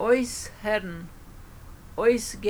Eus Herrn, Eus